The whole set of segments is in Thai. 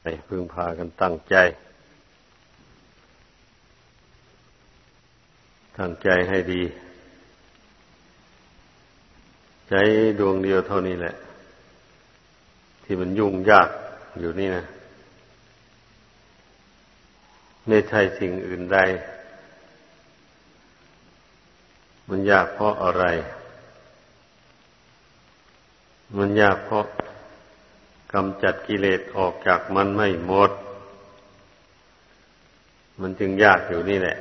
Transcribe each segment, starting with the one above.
ไปพึงพากันตั้งใจ ตั้งใจให้ดีใจดวงเดียวเท่านี้แหละ ที่มันยุ่งยากอยู่นี่นะไม่ใช่สิ่งอื่นใด มันยากเพราะอะไร มันยากเพราะ กำจัดกิเลสออกจากมันไม่หมด มันจึงยากอยู่นี่แหละ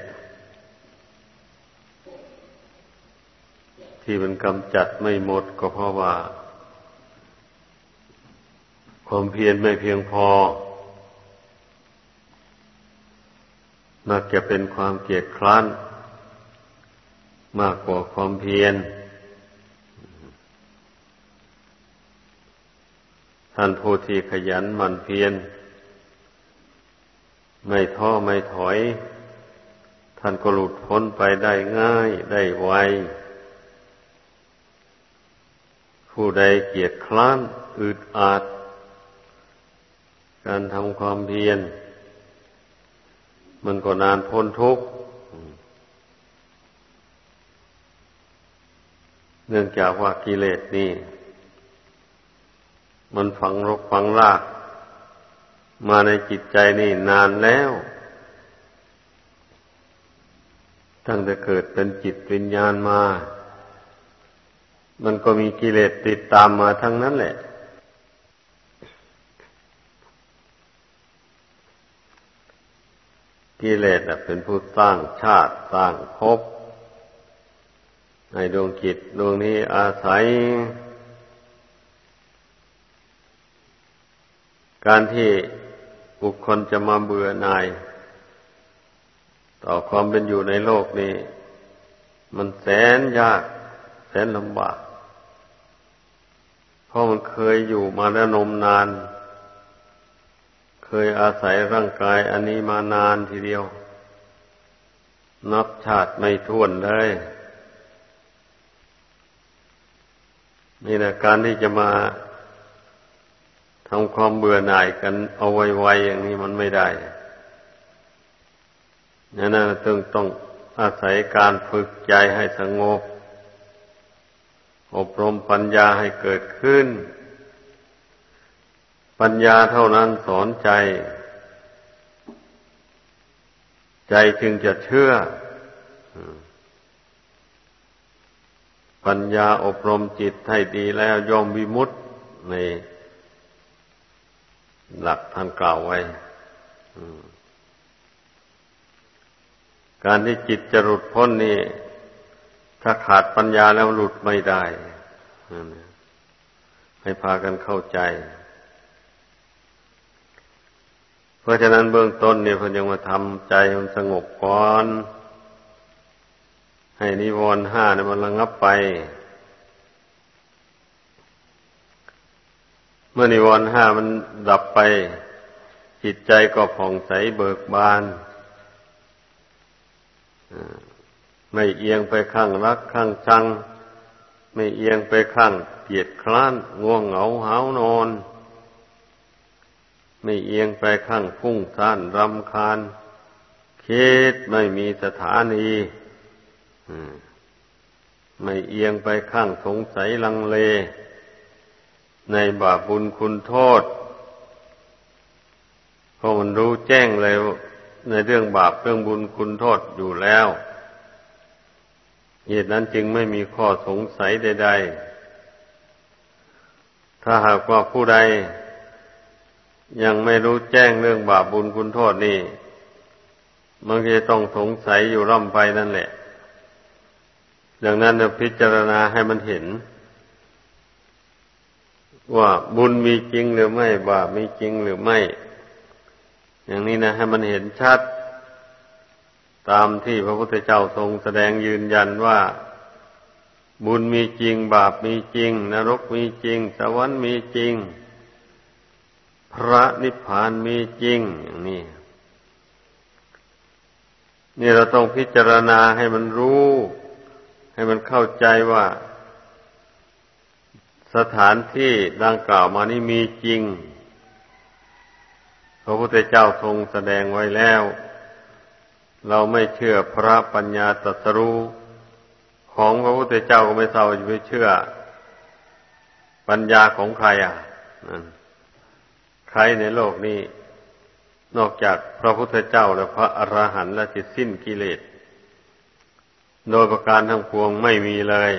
ที่มันกำจัดไม่หมดก็เพราะว่า ความเพียรไม่เพียงพอมักจะเป็นความเกียดคร้านมากกว่าความเพียร ท่านผู้ที่ขยันหมั่นเพียรไม่ท้อไม่ถอย ท่านก็หลุดพ้นไปได้ง่ายได้ไว ผู้ใดเกียจคร้านอึดอัดการทำความเพียร มันก็นานพ้นทุกข์เนื่องจากว่ากิเลสนี่ มันฝังรกฝังราก มาในจิตใจนี่นานแล้ว ตั้งแต่เกิดเป็นจิตวิญญาณมา มันก็มีกิเลสติดตามมาทั้งนั้นแหละกิเลสเป็นผู้สร้างชาติสร้างภพในดวงจิตดวงนี้อาศัย การที่บุคคลจะมาเบื่อหน่าย ต่อความเป็นอยู่ในโลกนี้ มันแสนยาก แสนลำบาก เพราะมันเคยอยู่มาแล้วนมนาน เคยอาศัยร่างกายอันนี้มานานทีเดียว นับชาติไม่ท้วนเลยนี่แหละการที่จะมา ทำความเบื่อหน่ายกันเอาไว้ๆอย่างนี้มันไม่ได้นั่นต้องต้องอาศัยการฝึกใจให้สงบ อบรมปัญญาให้เกิดขึ้น ปัญญาเท่านั้นสอนใจ ใจจึงจะเชื่อ ปัญญาอบรมจิตให้ดีแล้วย่อมวิมุตต์ใน หลักท่านกล่าวไว้การที่จิตจะหลุดพ้นนี่ ถ้าขาดปัญญาแล้วหลุดไม่ได้ให้พากันเข้าใจ เพราะฉะนั้นเบื้องต้นเนี่ยพนยังมาทำใจมันสงบก่อน ให้นิวรณ์ห้าเนี่ยมันระงับไป เมื่อนิวรณ์ห้ามันดับไป จิตใจก็ผ่องใสเบิกบาน ไม่เอียงไปข้างรักข้างชัง ไม่เอียงไปข้างเกียดคร้านง่วงเหงาหานอน ไม่เอียงไปข้างพุ่งซ่านรำคาญคิดไม่มีสถานีไม่เอียงไปข้างสงสัยลังเล ในบาปบุญคุณโทษเพราะมันรู้แจ้งเลยในเรื่องบาปเรื่องบุญคุณโทษอยู่แล้วเหตุนั้นจึงไม่มีข้อสงสัยใด ๆ ถ้าหากว่าผู้ใด ยังไม่รู้แจ้งเรื่องบาปบุญคุณโทษนี่มันจะต้องสงสัยอยู่ร่ำไปนั่นแหละ ดังนั้นพิจารณาให้มันเห็น ว่าบุญมีจริงหรือไม่ บาปมีจริงหรือไม่ อย่างนี้นะให้มันเห็นชัด ตามที่พระพุทธเจ้าทรงแสดงยืนยันว่า บุญมีจริง บาปมีจริง นรกมีจริง สวรรค์มีจริง พระนิพพานมีจริง อย่างนี้นี่เราต้องพิจารณาให้มันรู้ ให้มันเข้าใจว่า สถานที่ดังกล่าวมานี่มีจริง พระพุทธเจ้าทรงแสดงไว้แล้ว เราไม่เชื่อพระปัญญาตรัสรู้ของพระพุทธเจ้าก็ไม่เศร้าจะไปเชื่อ ปัญญาของใครอะใครในโลกนี้ นอกจากพระพุทธเจ้าและพระอรหันต์และจิตสิ้นกิเลส โดยประการทั้งปวงไม่มีเลย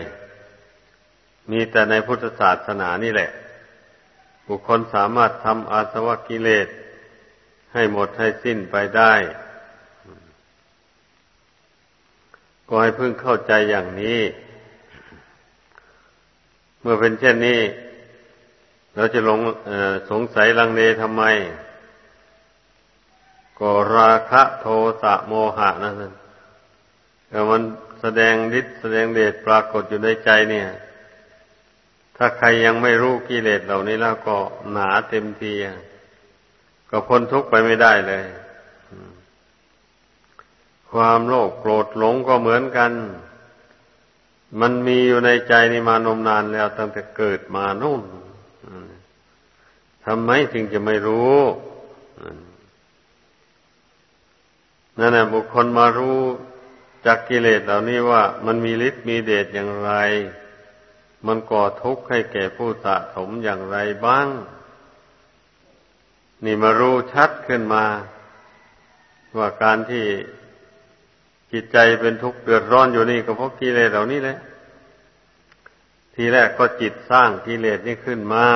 มีแต่ในพุทธศาสนานี่แหละ บุคคลสามารถทำอาสวะกิเลส ให้หมดให้สิ้นไปได้ ก็ให้พึ่งเข้าใจอย่างนี้ เมื่อเป็นเช่นนี้ เราจะลงสงสัยลังเลทำไม ก็ราคะโทสะโมหะนะท่านมันแสดงฤทธิ์แสดงเดชปรากฏอยู่ในใจเนี่ย ถ้าใครยังไม่รู้กิเลสเหล่านี้แล้วก็หนาเต็มทีก็พ้นทุกข์ไปไม่ได้เลย ความโลภโกรธหลงก็เหมือนกัน มันมีอยู่ในใจนี่มานมนานแล้ว ตั้งแต่เกิดมานู่นทำไมจึงจะไม่รู้นั่นแหละบุคคลมารู้จากกิเลสเหล่านี้ว่ามันมีฤทธิ์มีเดชอย่างไร มันก่อทุกข์ให้แก่ผู้สะสมอย่างไรบ้าง นี่มารู้ชัดขึ้นมา ว่าการที่จิตใจเป็นทุกข์เดือดร้อนอยู่นี่ก็เพราะกิเลสเหล่านี้แหละ ทีแรกก็จิตสร้างกิเลสนี้ขึ้นมา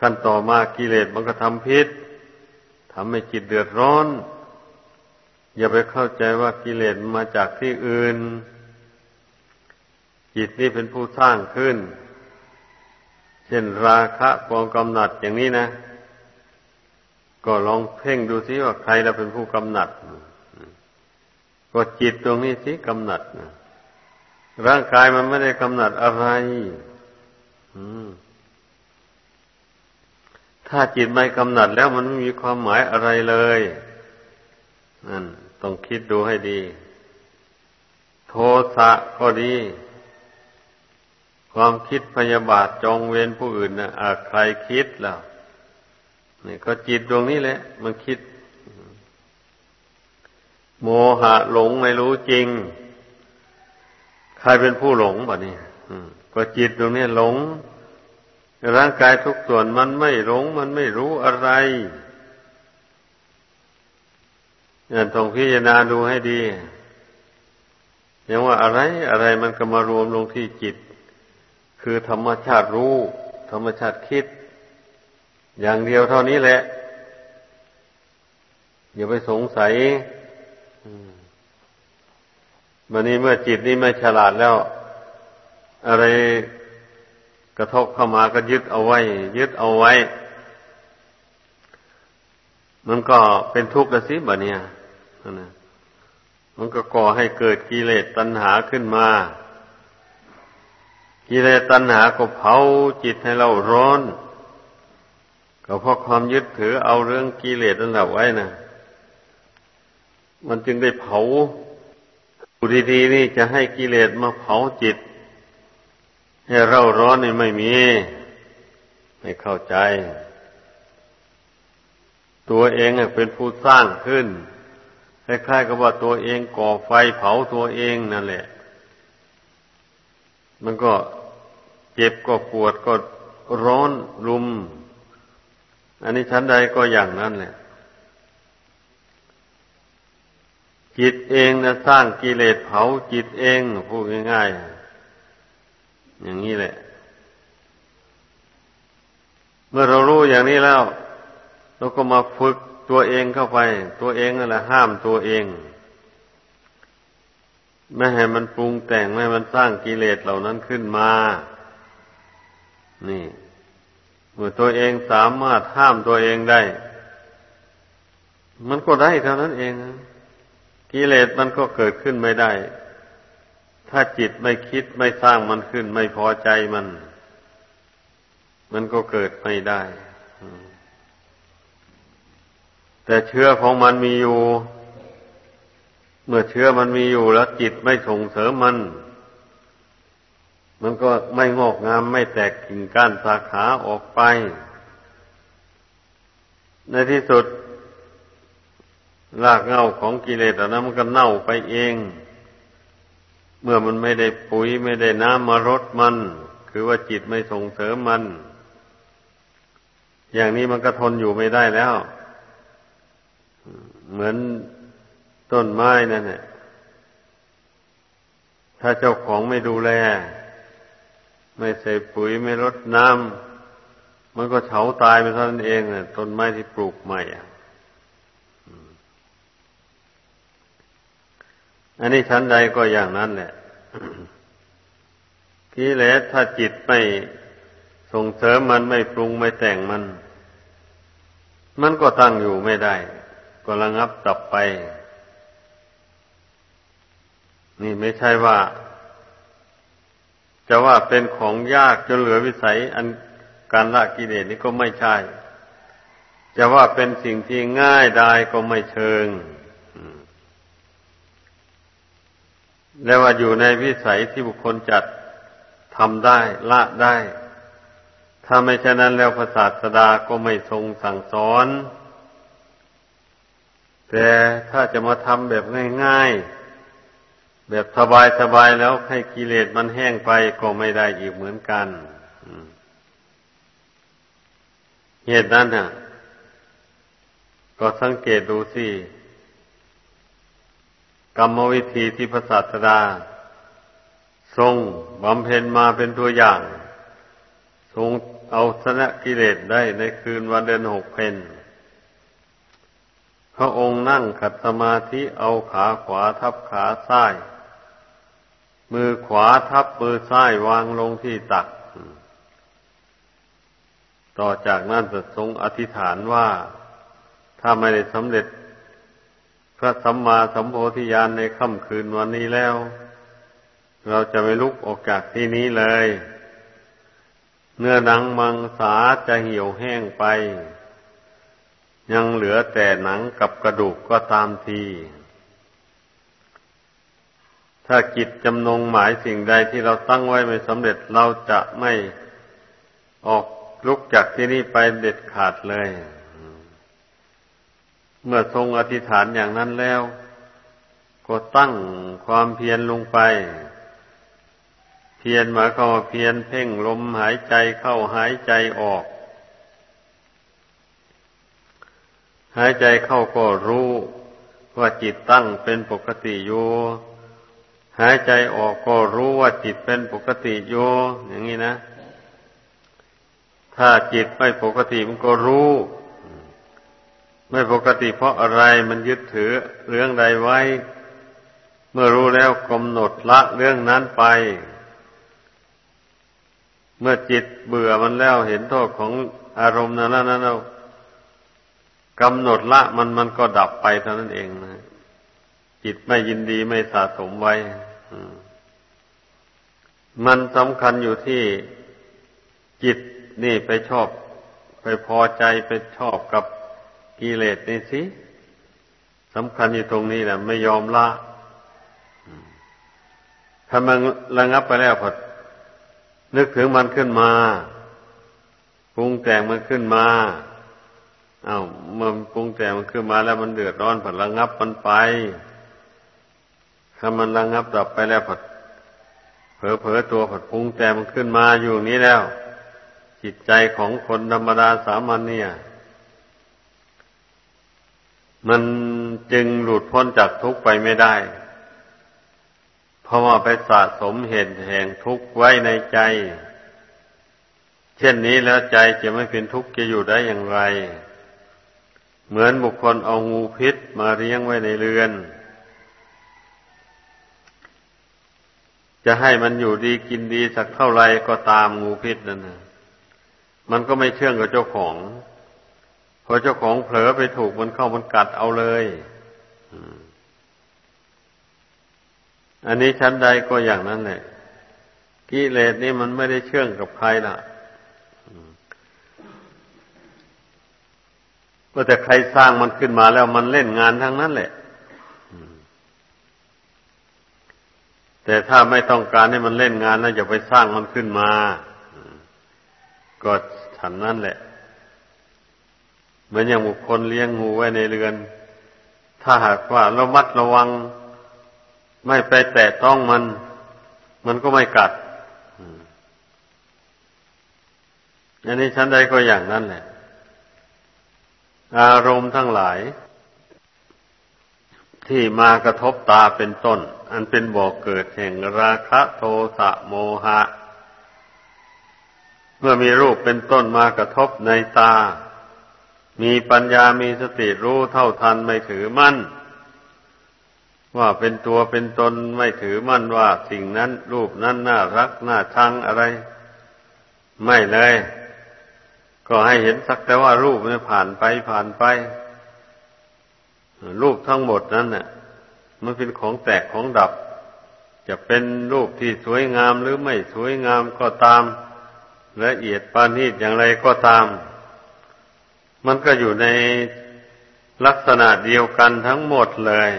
ขั้นต่อมากิเลสมันก็ทำพิษทำให้จิตเดือดร้อน อย่าไปเข้าใจว่ากิเลสมาจากที่อื่น จิตนี่เป็นผู้สร้างขึ้น เช่นราคะความกำหนัดอย่างนี้นะ ก็ลองเพ่งดูซิว่าใครเราเป็นผู้กำหนัด ก็จิตตรงนี้สิกำหนัดร่างกายมันไม่ได้กำหนัดอะไรถ้าจิตไม่กำหนัดแล้วมันไม่มีความหมายอะไรเลยนั่นต้องคิดดูให้ดี โทสะก็ดี ความคิดพยาบาทจองเวรผู้อื่นนะอะใครคิดแล้วนี่ก็จิตดวงนี้แหละ มันคิด โมหะหลงไม่รู้จริง ใครเป็นผู้หลงบ่เนี่ยก็จิตตรงนี้หลง ร่างกายทุกส่วนมันไม่หลง มันไม่รู้อะไรเนี่ยต้องพิจารณาดูให้ดีอย่างว่าอะไรอะไรมันก็มารวมลงที่จิต คือธรรมชาติรู้ ธรรมชาติคิด อย่างเดียวเท่านี้แหละ อย่าไปสงสัยมันนี้เมื่อจิตนี้ไม่ฉลาดแล้ว อะไรกระทบเข้ามาก็ยึดเอาไว้ ยึดเอาไว้ มันก็เป็นทุกข์ละสิบะเนี่ยะมันก็ก่อให้เกิดกิเลสตัณหาขึ้นมา กิเลสตัณหาก็เผาจิตให้เราร้อน ก็เพราะความยึดถือเอาเรื่องกิเลสนั่นแหละไว้นะมันจึงได้เผาดูดีๆนี่จะให้กิเลสมาเผาจิต ให้เราร้อนนี่ไม่มี ไม่เข้าใจ ตัวเองเป็นผู้สร้างขึ้นคล้ายๆกับว่าตัวเองก่อไฟเผาตัวเองนั่นแหละ มันก็ เจ็บก็ปวดก็ร้อนรุม อันนี้ชั้นใดก็อย่างนั้นแหละจิตเองนะสร้างกิเลสเผาจิตเองพูดง่ายๆอย่างนี้แหละ เมื่อเรารู้อย่างนี้แล้ว เราก็มาฝึกตัวเองเข้าไป ตัวเองนั่นแหละห้ามตัวเอง ไม่ให้มันปรุงแต่งไม่ให้มันสร้างกิเลสเหล่านั้นขึ้นมา นี่เมื่อตัวเองสามารถห้ามตัวเองได้ มันก็ได้เท่านั้นเองกิเลสมันก็เกิดขึ้นไม่ได้ ถ้าจิตไม่คิดไม่สร้างมันขึ้น ไม่พอใจมัน มันก็เกิดไม่ได้ แต่เชื้อของมันมีอยู่ เมื่อเชื้อมันมีอยู่แล้วจิตไม่ส่งเสริมมัน มันก็ไม่งอกงามไม่แตกกิ่งก้านสาขาออกไป ในที่สุดรากเหง้าของกิเลสอันนั้นมันก็เน่าไปเอง เมื่อมันไม่ได้ปุ๋ยไม่ได้น้ำมารดมัน คือว่าจิตไม่ส่งเสริมมัน อย่างนี้มันก็ทนอยู่ไม่ได้แล้ว เหมือนต้นไม้นั่นแหละถ้าเจ้าของไม่ดูแล ไม่ใส่ปุ๋ยไม่รดน้ำมันก็เฉาตายไปเท่านั้นเองน่ะต้นไม้ที่ปลูกใหม่อะอันนี้ชั้นใดก็อย่างนั้นแหละกิเลสถ้าจิตไม่ส่งเสริมมันไม่ปรุงไม่แต่งมัน มันก็ตั้งอยู่ไม่ได้ ก็ระงับดับไป นี่ไม่ใช่ว่า จะว่าเป็นของยากจนเหลือวิสัย อันการละกิเลสนี่ก็ไม่ใช่ จะว่าเป็นสิ่งที่ง่ายได้ก็ไม่เชิงแล้วว่าอยู่ในวิสัยที่บุคคลจัดทำได้ละได้ ถ้าไม่เช่นนั้นแล้วพระศาสดาก็ไม่ทรงสั่งสอน แต่ถ้าจะมาทำแบบง่ายๆ แบบสบายๆแล้วให้กิเลสมันแห้งไปก็ไม่ได้อีกเหมือนกันเหตุนั้นน่ะ ก็สังเกตดูสิกรรมวิธีที่พระศาสดา ทรงบำเพ็ญมาเป็นตัวอย่าง ทรงเอาชนะกิเลสได้ในคืนวันเดือนหกเพนพระองค์นั่งขัดสมาธิเอาขาขวาทับขาซ้าย มือขวาทับมือซ้ายวางลงที่ตัก ต่อจากนั้นจะทรงอธิษฐานว่า ถ้าไม่ได้สำเร็จ พระสัมมาสัมโพธิญาณในค่ำคืนวันนี้แล้ว เราจะไม่ลุกออกจากที่นี้เลย เนื้อหนังมังสาจะเหี่ยวแห้งไป ยังเหลือแต่หนังกับกระดูกก็ตามที ถ้ากิจจำนงหมายสิ่งใดที่เราตั้งไว้ไม่สำเร็จเราจะไม่ออกลุกจากที่นี่ไปเด็ดขาดเลย เมื่อทรงอธิษฐานอย่างนั้นแล้ว ก็ตั้งความเพียรลงไป เพียรมาก็เพียรเพ่งลมหายใจเข้าหายใจออก หายใจเข้าก็รู้ว่าจิตตั้งเป็นปกติอยู่ หายใจออกก็รู้ว่าจิตเป็นปกติอยู่อย่างนี้นะ ถ้าจิตไม่ปกติมันก็รู้ ไม่ปกติเพราะอะไรมันยึดถือเรื่องใดไว้ เมื่อรู้แล้วกำหนดละเรื่องนั้นไป เมื่อจิตเบื่อมันแล้วเห็นโทษของอารมณ์นั้นนั้นเรากำหนดละมันมันก็ดับไปเท่านั้นเองนะ จิตไม่ยินดีไม่สะสมไว้มันสำคัญอยู่ที่จิตนี่ไปชอบ ไปพอใจไปชอบกับกิเลสนี่สิสำคัญอยู่ตรงนี้แหละไม่ยอมละถ้ามันระงับไปแล้วพอนึกถึงมันขึ้นมาปรุงแต่งมันขึ้นมาอา้าวมันปรุงแต่งมันขึ้นมาแล้วมันเดือดร้อนผัดระงับมันไป ถ้ามันระงับดับไปแล้วผัดเผลอเผลอตัวผัดปรุงแต่มันขึ้นมาอยู่นี้แล้ว จิตใจของคนธรรมดาสามัญเนี่ย มันจึงหลุดพ้นจากทุกข์ไปไม่ได้ เพราะว่าไปสะสมเหตุแห่งทุกข์ไว้ในใจ เช่นนี้แล้วใจจะไม่เป็นทุกข์จะอยู่ได้อย่างไร เหมือนบุคคลเอางูพิษมาเลี้ยงไว้ในเรือน จะให้มันอยู่ดีกินดีสักเท่าไรก็ตามงูพิษนั่นนะมันก็ไม่เชื่องกับเจ้าของพอเจ้าของเผลอไปถูกมันเข้ามันกัดเอาเลยอันนี้ชั้นใดก็อย่างนั้นแหละกิเลสนี่มันไม่ได้เชื่องกับใครล่ะก็แต่ใครสร้างมันขึ้นมาแล้วมันเล่นงานทั้งนั้นแหละ แต่ถ้าไม่ต้องการให้มันเล่นงานแล้วอย่าไปสร้างมันขึ้นมา ก็ฉันนั่นแหละเหมือนอย่างบุคคลเลี้ยงงูไว้ในเรือน ถ้าหากว่าระมัดระวัง ไม่ไปแตะต้องมัน มันก็ไม่กัดอันนี้ชั้นใดก็อย่างนั้นแหละ อารมณ์ทั้งหลาย ที่มากระทบตาเป็นต้น อันเป็นบ่อกเกิดแห่งราคะโทสะโมหะ เมื่อมีรูปเป็นต้นมากระทบในตา มีปัญญามีสติรู้เท่าทันไม่ถือมั่น ว่าเป็นตัวเป็นตนไม่ถือมั่นว่าสิ่งนั้น รูปนั้นน่ารักน่าชังอะไร ไม่เลย ก็ให้เห็นสักแต่ว่ารูปมันผ่านไปผ่านไป รูปทั้งหมดนั้นน่ะ มันเป็นของแตกของดับ จะเป็นรูปที่สวยงามหรือไม่สวยงามก็ตาม ละเอียดปานนีตอย่างไรก็ตาม มันก็อยู่ในลักษณะเดียวกันทั้งหมดเลย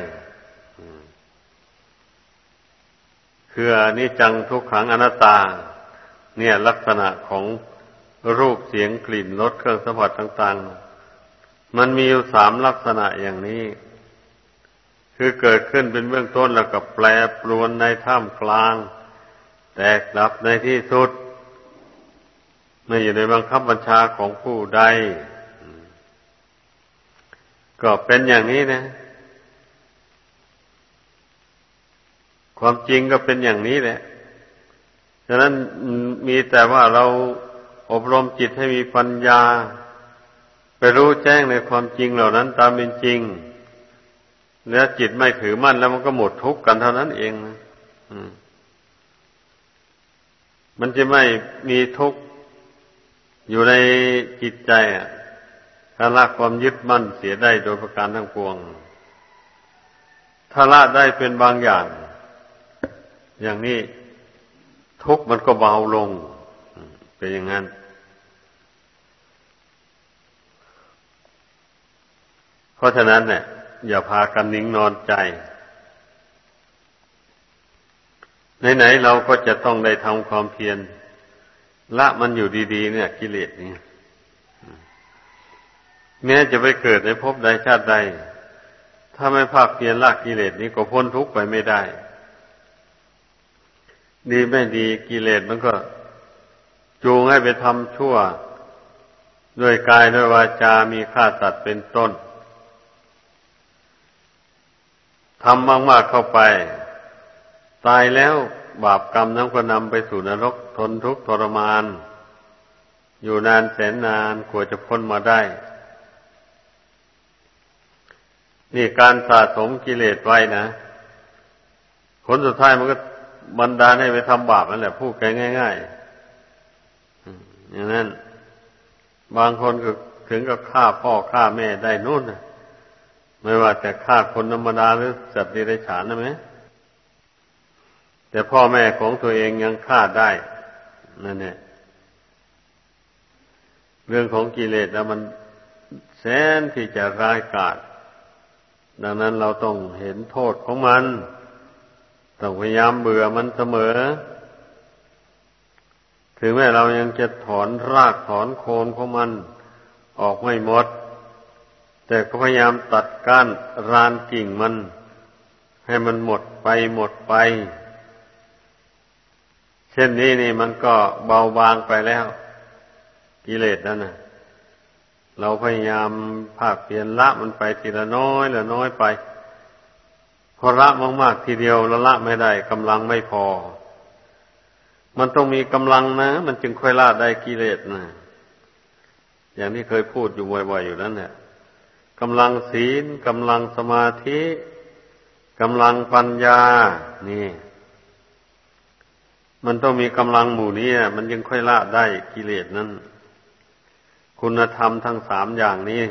คืออนิจจังทุกขังอนัตตา เนี่ยลักษณะของรูปเสียงกลิ่นรสเครื่องสัมผัสต่าง ๆ มันมีอยู่สามลักษณะอย่างนี้ คือเกิดขึ้นเป็นเบื้องต้นแล้วก็แปรปรวนในท่ามกลาง แตกดับในที่สุดไม่อยู่ในบังคับบัญชาของผู้ใด ก็เป็นอย่างนี้นะ ความจริงก็เป็นอย่างนี้แหละฉะนั้นมีแต่ว่าเราอบรมจิตให้มีปัญญา รู้แจ้งในความจริงเหล่านั้นตามเป็นจริงแล้วจิตไม่ถือมั่นแล้วมันก็หมดทุกข์กันเท่านั้นเองนะมันจะไม่มีทุกข์อยู่ในจิตใจอะถ้าละความยึดมั่นเสียได้โดยประการทั้งปวง ถ้าละได้เป็นบางอย่าง อย่างนี้ทุกข์มันก็เบาลงเป็นอย่างนั้น เพราะฉะนั้นเนี่ย อย่าพากันนิ่งนอนใจ ไหนๆเราก็จะต้องได้ทำความเพียรละมันอยู่ดี ๆ เนี่ย กิเลสนี่แม้จะไปเกิดในภพใดชาติใด ถ้าไม่ภาคเพียรละกิเลสนี้ก็พ้นทุกข์ไปไม่ได้ ดีไม่ดีกิเลสมันก็จูงให้ไปทำชั่ว ด้วยกายด้วยวาจา มีฆ่าสัตว์เป็นต้น ทำมาก ๆเข้าไป ตายแล้วบาปกรรมนั้นก็นำไปสู่นรกทนทุกข์ทรมาน อยู่นานแสนนานกว่าจะพ้นมาได้ นี่การสะสมกิเลสไว้นะผลสุดท้ายมันก็บันดาลให้ไปทำบาปนั่นแหละพูดง่าย ๆ อย่างนั้น บางคนก็ถึงกับฆ่าพ่อฆ่าแม่ได้นู่นนะ ไม่ว่าแต่ฆ่าคนธรรมดาหรือสัตว์ดิเรกชันนะไหมแต่พ่อแม่ของตัวเองยังฆ่าได้นั่นเนี่ยเรื่องของกิเลสแล้วมันแสนที่จะร้ายกาจดังนั้นเราต้องเห็นโทษของมัน ต้องพยายามเบื่อมันเสมอ ถึงแม้เรายังจะถอนรากถอนโคนของมัน ออกไม่หมด แต่ก็พยายามตัดก้านรานกิ่งมัน ให้มันหมดไปหมดไป เช่นนี้นี่มันก็เบาบางไปแล้ว กิเลสนั่นนะเราพยายามภาคเปลี่ยนละมันไปทีละน้อยละน้อยไปพอละมากๆทีเดียวละละไม่ได้กำลังไม่พอ มันต้องมีกำลังนะ มันจึงค่อยละได้กิเลสนะอย่างที่เคยพูดอยู่บ่อยๆอยู่นั้นเนี่ย กำลังศีลกำลังสมาธิกำลังปัญญา นี่ มันต้องมีกำลังหมู่นี้มันยังค่อยละได้กิเลสนั้น คุณธรรมทั้งสามอย่างนี้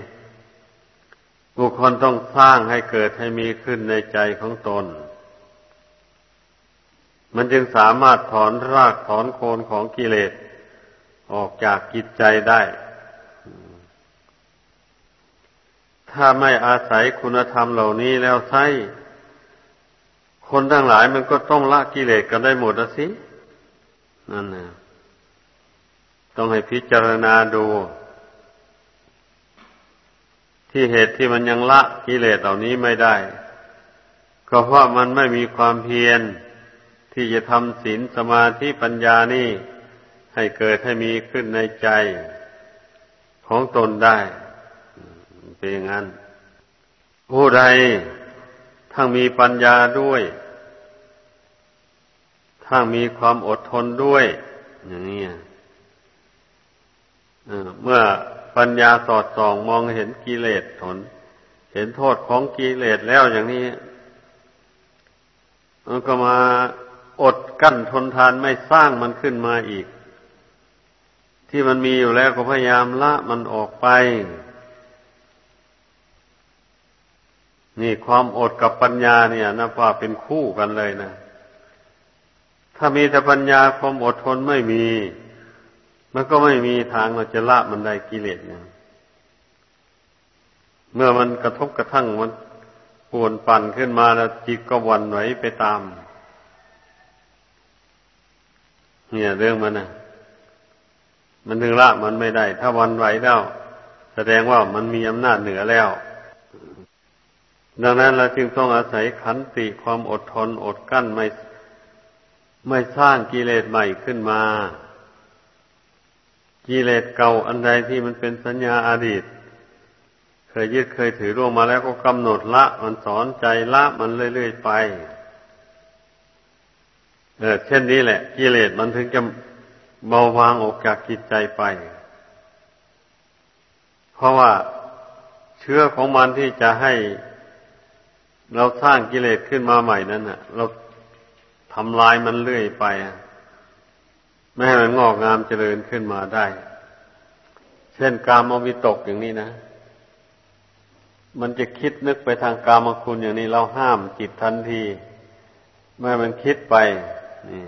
บุคคลต้องสร้างให้เกิดให้มีขึ้นในใจของตน มันจึงสามารถถอนรากถอนโคนของกิเลสออกจากกิจใจได้ ถ้าไม่อาศัยคุณธรรมเหล่านี้แล้วใช่คนทั้งหลายมันก็ต้องละกิเลสกันได้หมดสินั่นนะต้องให้พิจารณาดู ที่เหตุที่มันยังละกิเลสเหล่านี้ไม่ได้ ก็เพราะมันไม่มีความเพียร ที่จะทำศีลสมาธิปัญญานี่ให้เกิดให้มีขึ้นในใจของตนได้ เป็นอย่างนั้น ผู้ใดทั้งมีปัญญาด้วย ทั้งมีความอดทนด้วย อย่างนี้เมื่อปัญญาสอดส่องมองเห็นกิเลสทน เห็นโทษของกิเลสแล้วอย่างนี้มันก็มาอดกั้นทนทานไม่สร้างมันขึ้นมาอีก ที่มันมีอยู่แล้วก็พยายามละมันออกไป นี่ความอดกับปัญญาเนี่ยนะว่าเป็นคู่กันเลยนะ ถ้ามีแต่ปัญญาความอดทนไม่มี มันก็ไม่มีทางเราจะละมันได้กิเลสเนี่ยเมื่อมันกระทบกระทั่งมันปวนปั่นขึ้นมาแล้วจิตก็วันไหวไปตาม เนี่ยเรื่องมันนะมันถึงละมันไม่ได้ ถ้าวันไหวแล้ว แสดงว่ามันมีอำนาจเหนือแล้ว ดังนั้นเราจึงต้องอาศัยขันติความอดทนอดกั้นไม่ไม่สร้างกิเลสใหม่ขึ้นมา กิเลสเก่าอันใดที่มันเป็นสัญญาอาดีต เคยยึดเคยถือร่วงมาแล้วก็กำหนดละมันสอนใจละมันเรื่อยๆไปเออเช่นนี้แหละ กิเลสมันถึงจะเบาบางออกจากจิตใจไป เพราะว่าเชื้อของมันที่จะให้ เราสร้างกิเลสขึ้นมาใหม่นั้นน่ะ เราทำลายมันเรื่อยไปอะไม่ให้มันงอกงามเจริญขึ้นมาได้ เช่นกามวิตกอย่างนี้นะ มันจะคิดนึกไปทางกามคุณอย่างนี้ เราห้ามจิตทันทีไม่ให้มันคิดไปนี่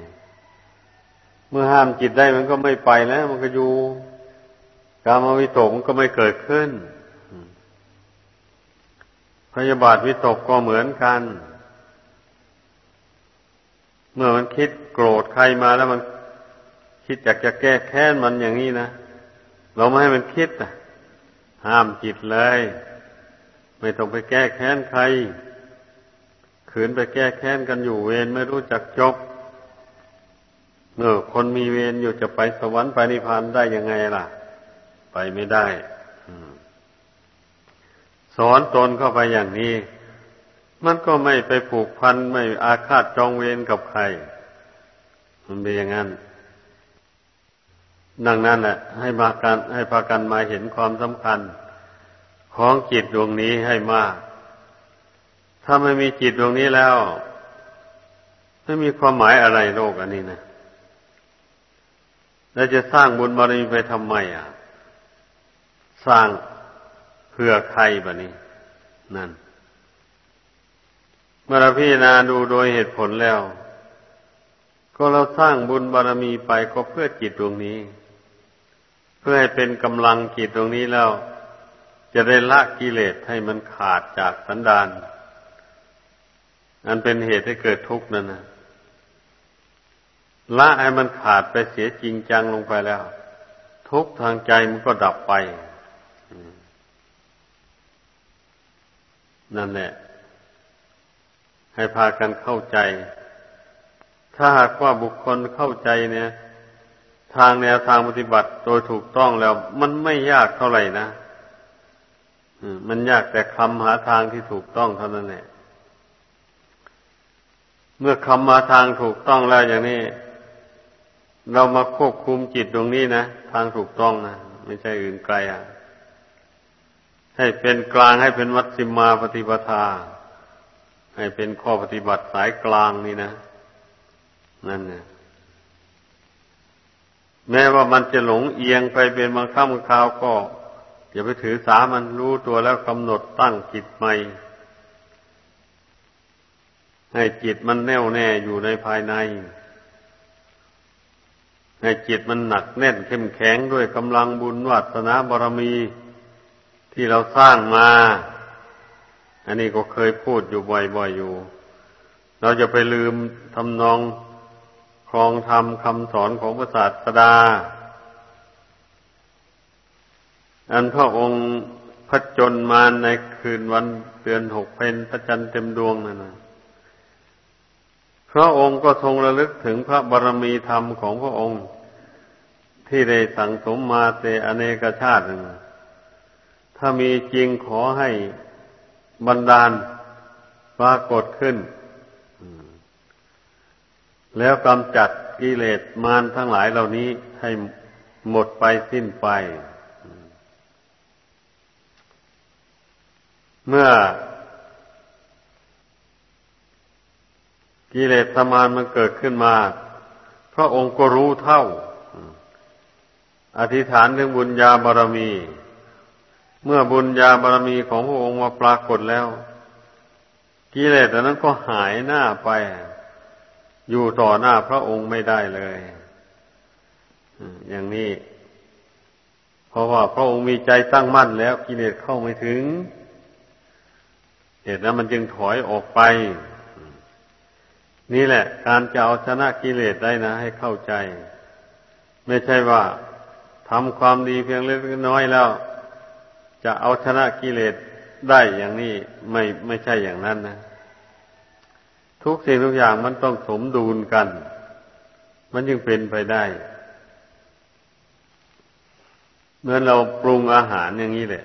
เมื่อห้ามจิตได้มันก็ไม่ไปแล้ว มันก็อยู่กามวิตกมันก็ไม่เกิดขึ้น พยาบาทวิตกก็เหมือนกัน เมื่อมันคิดโกรธใครมาแล้วมันคิดอยากจะแก้แค้นมันอย่างนี้นะเราไม่ให้มันคิดนะห้ามจิตเลย ไม่ต้องไปแก้แค้นใคร ขืนไปแก้แค้นกันอยู่เวรไม่รู้จักจบเมื่อคนมีเวรอยู่จะไปสวรรค์ไปนิพพานได้ยังไงล่ะ ไปไม่ได้ สอนตนเข้าไปอย่างนี้ มันก็ไม่ไปผูกพันไม่อาฆาตจองเวรกับใคร มันเป็นอย่างนั้นดังนั้นแหละให้มากันให้พากันมาเห็นความสำคัญ ของจิตดวงนี้ให้มาก ถ้าไม่มีจิตดวงนี้แล้ว ไม่มีความหมายอะไรโลกอันนี้นะแล้วจะสร้างบุญบารมีไปทำไมอะ สร้าง เพื่อใครบะนี้ นั่น เมื่อเราพิจารณาดูโดยเหตุผลแล้ว ก็เราสร้างบุญบารมีไปก็เพื่อจิตดวงนี้ เพื่อให้เป็นกำลังจิตตรงนี้แล้ว จะได้ละกิเลสให้มันขาดจากสันดานอันเป็นเหตุให้เกิดทุกข์นั่นนะละให้มันขาดไปเสียจริงจังลงไปแล้ว ทุกทางใจมันก็ดับไป นั่นแหละ ให้พากันเข้าใจ ถ้าหากว่าบุคคลเข้าใจเนี่ย ทางแนวทางปฏิบัติโดยถูกต้องแล้ว มันไม่ยากเท่าไหร่นะมันยากแต่คำหาทางที่ถูกต้องเท่านั้นแหละเมื่อคำมาทางถูกต้องแล้วอย่างนี้ เรามาควบคุมจิตตรงนี้นะ ทางถูกต้องนะ ไม่ใช่อื่นไกลอะ ให้เป็นกลางให้เป็นวัดสิมาปฏิปทา ให้เป็นข้อปฏิบัติสายกลางนี่นะ นั่นเนี่ยแม้ว่ามันจะหลงเอียงไปเป็นบางครั้งบางคราวก็ อย่าไปถือสามันรู้ตัวแล้วกำหนดตั้งจิตใหม่ ให้จิตมันแน่วแน่อยู่ในภายใน ให้จิตมันหนักแน่นเข้มแข็งด้วยกำลังบุญวัสนาบารมี ที่เราสร้างมา อันนี้ก็เคยพูดอยู่บ่อยๆอยู่ เราจะไปลืมทำนองครองธรรมคำสอนของพระศาสดา อันพระองค์พระจนมาในคืนวันเดือนหกเพนพระจันทร์เต็มดวงนั่นนะพระองค์ก็ทรงระลึกถึงพระบารมีธรรมของพระองค์ ที่ได้สั่งสมมาเตอเนกชาตินึ่ง ถ้ามีจริงขอให้บันดาลปรากฏขึ้น แล้วกำจัดกิเลสมารทั้งหลายเหล่านี้ให้หมดไปสิ้นไป เมื่อกิเลสมารมันเกิดขึ้นมา พระองค์ก็รู้เท่า อธิษฐานถึงบุญญาบารมี เมื่อบุญญาบารมีของพระองค์มาปรากฏแล้วกิเลสนั้นก็หายหน้าไป อยู่ต่อหน้าพระองค์ไม่ได้เลยอย่างนี้ เพราะว่าพระองค์มีใจตั้งมั่นแล้วกิเลสเข้าไม่ถึง เหตุนั้นมันจึงถอยออกไป นี่แหละ การจะเอาชนะกิเลสได้นะ ให้เข้าใจ ไม่ใช่ว่าทำความดีเพียงเล็กน้อยแล้ว จะเอาชนะกิเลสได้อย่างนี้ไม่ไม่ใช่อย่างนั้นนะ ทุกสิ่งทุกอย่างมันต้องสมดุลกัน มันจึงเป็นไปได้เมื่อเราปรุงอาหารอย่างนี้แหละ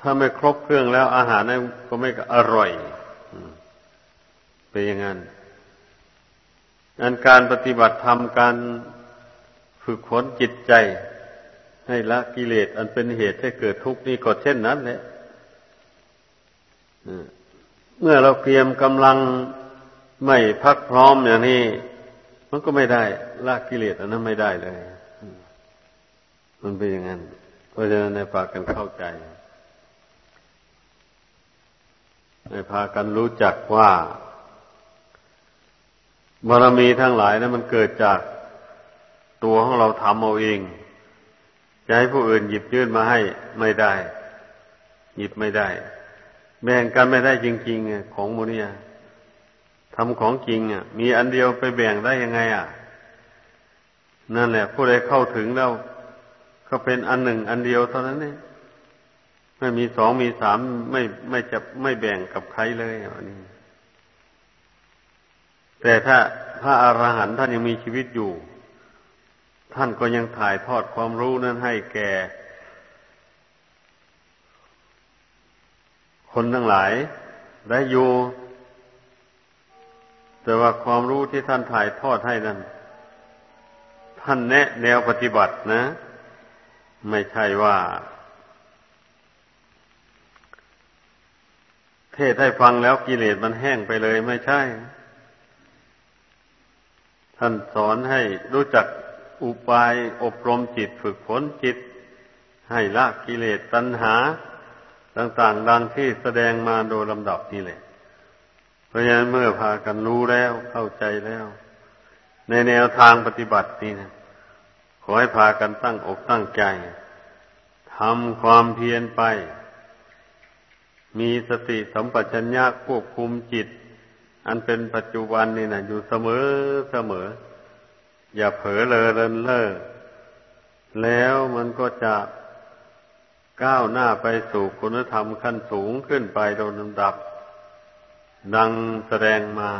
ถ้าไม่ครบเครื่องแล้วอาหารนั้นก็ไม่อร่อยเป็นอย่างนั้นงานการปฏิบัติธรรมการฝึกฝนจิตใจ ให้ละกิเลสอันเป็นเหตุให้เกิดทุกข์นี่ก็เช่นนั้นแหละเมื่อเราเตรียมกำลังไม่พักพร้อมอย่างนี้ มันก็ไม่ได้ละกิเลสอันนั้นไม่ได้เลย มันเป็นอย่างนั้น เพราะฉะนั้นในฝากกันเข้าใจในพากันรู้จักว่าบารมีทั้งหลายนะั้นมันเกิดจากตัวของเราทำเอาเอง จะให้ผู้อื่นหยิบยื่นมาให้ไม่ได้ หยิบไม่ได้ แบ่งกันไม่ได้จริงๆของมูนียทำของจริงอะ มีอันเดียวไปแบ่งได้ยังไง อะ นั่นแหละ ผู้ใดเข้าถึงแล้วก็เป็นอันหนึ่งอันเดียวเท่านั้นเองไม่มีสองมีสามไม่ไม่จะไม่แบ่งกับใครเลยอันนี้ แต่ถ้าพระอรหันต์ท่านยังมีชีวิตอยู่ ท่านก็ยังถ่ายทอดความรู้นั้นให้แก่ คนทั้งหลายได้อยู่ แต่ว่าความรู้ที่ท่านถ่ายทอดให้นั้น ท่านแนะแนวปฏิบัตินะ ไม่ใช่ว่า เทศให้ฟังแล้วกิเลสมันแห้งไปเลยไม่ใช่ ท่านสอนให้รู้จัก อุบายอบรมจิตฝึกฝนจิต ให้ละกิเลสตัณหา ต่างๆ ดังที่แสดงมาโดยลำดับนี่แหละ เพราะฉะนั้นเมื่อพากันรู้แล้วเข้าใจแล้ว ในแนวทางปฏิบัตินี่นะขอให้พากันตั้งอกตั้งใจทำความเพียรไป มีสติสัมปชัญญะควบคุมจิต อันเป็นปัจจุบันนี่นะอยู่เสมอเสมอ อย่าเผลอเลอเลินเล่อแล้วมันก็จะก้าวหน้าไปสู่คุณธรรมขั้นสูงขึ้นไปโดยลำดับ ดังแสดงมา